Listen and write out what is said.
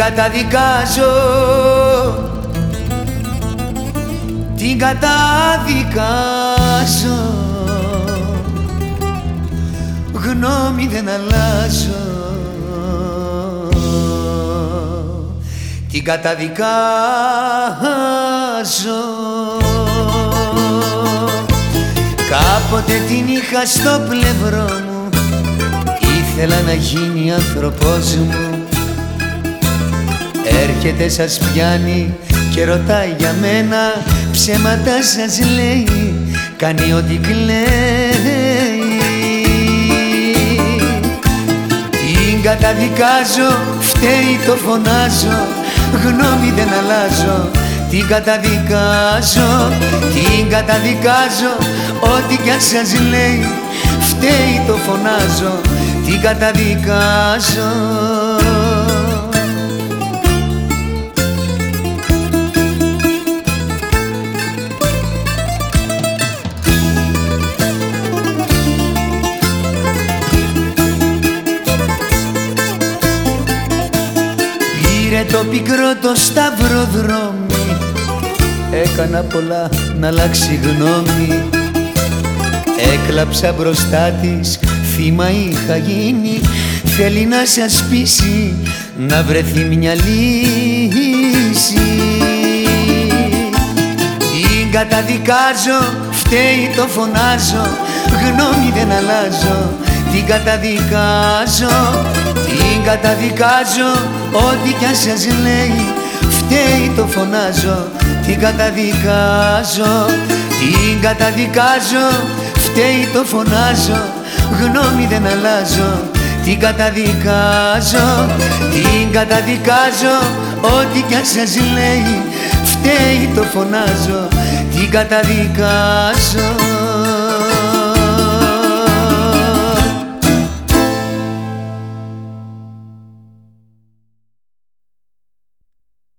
καταδικάζω. Την καταδικάζω. Γνώμη δεν αλλάζω. Την καταδικάζω. Κάποτε την είχα στο πλευρό μου. Ήθελα να γίνει άνθρωπός μου Έρχεται σας πιάνει και ρωτάει για μένα. Ψέματα σας λέει, κάνει ό,τι κλαίει. Την καταδικάζω, φταίει το φωνάζω. Γνώμη δεν αλλάζω. Την καταδικάζω, την καταδικάζω. Ό,τι κι αν σας λέει φταίει το φωνάζω. Την καταδικάζω Πήρε το πικρό το σταυροδρόμι. Έκανα πολλά να αλλάξει γνώμη. Έκλαψα μπροστά της, θύμα είχα γίνει. Θέλει να σας πείσει, να βρεθεί μια λύση. Την καταδικάζω, φταίει το φωνάζω Γνώμη δεν αλλάζω, την καταδικάζω Την καταδικάζω, ό,τι κι αν σας λέει Φταίει το φωνάζω, την καταδικάζω Την καταδικάζω, φταίει το φωνάζω Γνώμη δεν αλλάζω, την καταδικάζω Την καταδικάζω, ό,τι κι αν σας λέει Φταίει το φωνάζω, την καταδικάζω